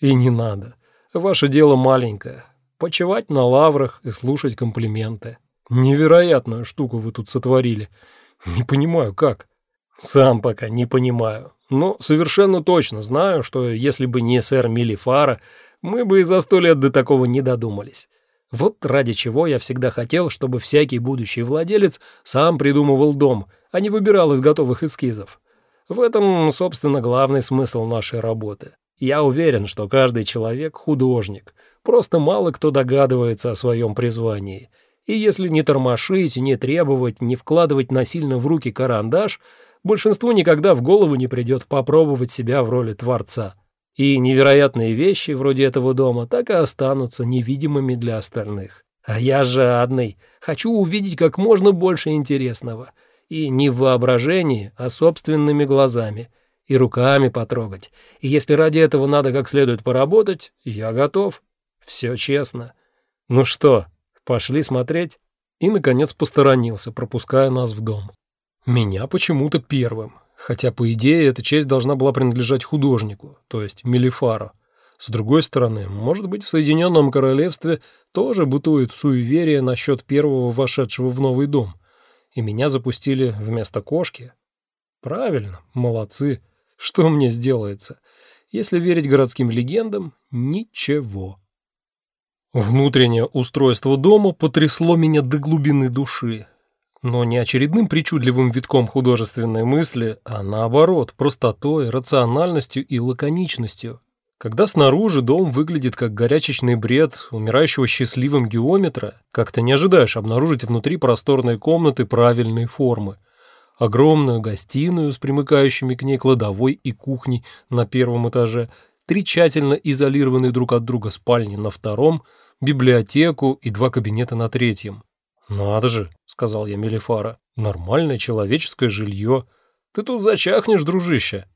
И не надо. Ваше дело маленькое. Почевать на лаврах и слушать комплименты. Невероятную штуку вы тут сотворили. Не понимаю, как. Сам пока не понимаю. Но совершенно точно знаю, что если бы не сэр Милифара, мы бы и за сто лет до такого не додумались. Вот ради чего я всегда хотел, чтобы всякий будущий владелец сам придумывал дом, а не выбирал из готовых эскизов. В этом, собственно, главный смысл нашей работы. Я уверен, что каждый человек — художник, просто мало кто догадывается о своем призвании. И если не тормошить, не требовать, не вкладывать насильно в руки карандаш, большинству никогда в голову не придет попробовать себя в роли творца. И невероятные вещи вроде этого дома так и останутся невидимыми для остальных. А я жадный, хочу увидеть как можно больше интересного. И не в воображении, а собственными глазами. И руками потрогать. И если ради этого надо как следует поработать, я готов. Все честно. Ну что, пошли смотреть? И, наконец, посторонился, пропуская нас в дом. Меня почему-то первым хотя, по идее, эта честь должна была принадлежать художнику, то есть Мелифару. С другой стороны, может быть, в Соединенном Королевстве тоже бытует суеверие насчет первого вошедшего в новый дом, и меня запустили вместо кошки. Правильно, молодцы. Что мне сделается? Если верить городским легендам, ничего. Внутреннее устройство дома потрясло меня до глубины души но не очередным причудливым витком художественной мысли, а наоборот, простотой, рациональностью и лаконичностью. Когда снаружи дом выглядит как горячечный бред умирающего счастливым геометра, как-то не ожидаешь обнаружить внутри просторной комнаты правильной формы. Огромную гостиную с примыкающими к ней кладовой и кухней на первом этаже, три тщательно изолированные друг от друга спальни на втором, библиотеку и два кабинета на третьем. «Надо же», — сказал я Мелифара, — «нормальное человеческое жилье. Ты тут зачахнешь, дружище».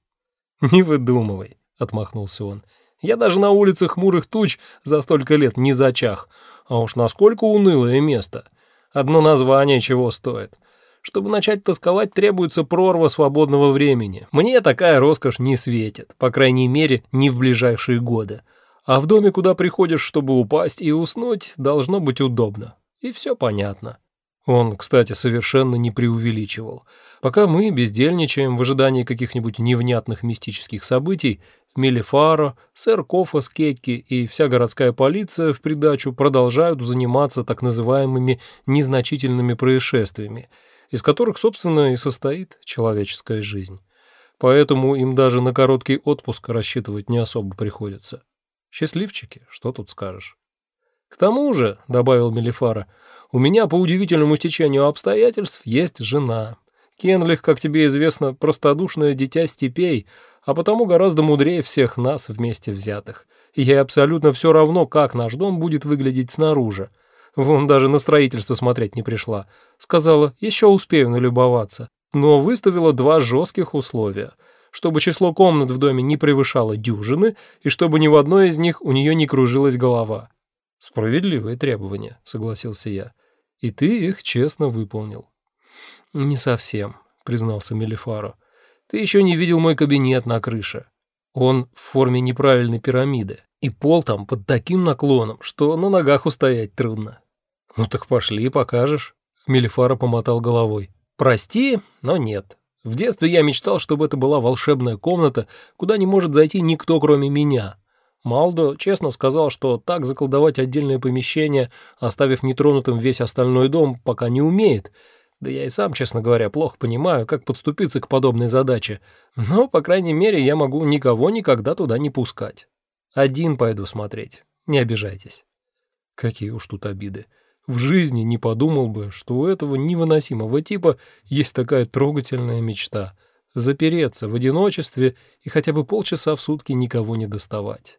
«Не выдумывай», — отмахнулся он. «Я даже на улице хмурых туч за столько лет не зачах. А уж насколько унылое место. Одно название чего стоит. Чтобы начать тосковать, требуется прорва свободного времени. Мне такая роскошь не светит, по крайней мере, не в ближайшие годы. А в доме, куда приходишь, чтобы упасть и уснуть, должно быть удобно и все понятно. Он, кстати, совершенно не преувеличивал. Пока мы бездельничаем в ожидании каких-нибудь невнятных мистических событий, Мелифаро, сэр Кофа Скекки и вся городская полиция в придачу продолжают заниматься так называемыми незначительными происшествиями, из которых, собственно, и состоит человеческая жизнь. Поэтому им даже на короткий отпуск рассчитывать не особо приходится. Счастливчики, что тут скажешь. «К тому же», — добавил Мелифара, — «у меня по удивительному стечению обстоятельств есть жена. Кенлих, как тебе известно, простодушное дитя степей, а потому гораздо мудрее всех нас вместе взятых. И ей абсолютно все равно, как наш дом будет выглядеть снаружи. Вон даже на строительство смотреть не пришла. Сказала, еще успею налюбоваться. Но выставила два жестких условия — чтобы число комнат в доме не превышало дюжины и чтобы ни в одной из них у нее не кружилась голова. «Справедливые требования», — согласился я. «И ты их честно выполнил». «Не совсем», — признался Мелифаро. «Ты еще не видел мой кабинет на крыше. Он в форме неправильной пирамиды, и пол там под таким наклоном, что на ногах устоять трудно». «Ну так пошли, покажешь». Мелифаро помотал головой. «Прости, но нет. В детстве я мечтал, чтобы это была волшебная комната, куда не может зайти никто, кроме меня. Малдо честно сказал, что так заколдовать отдельное помещение, оставив нетронутым весь остальной дом, пока не умеет. Да я и сам, честно говоря, плохо понимаю, как подступиться к подобной задаче. Но, по крайней мере, я могу никого никогда туда не пускать. Один пойду смотреть. Не обижайтесь. Какие уж тут обиды. В жизни не подумал бы, что у этого невыносимого типа есть такая трогательная мечта — запереться в одиночестве и хотя бы полчаса в сутки никого не доставать.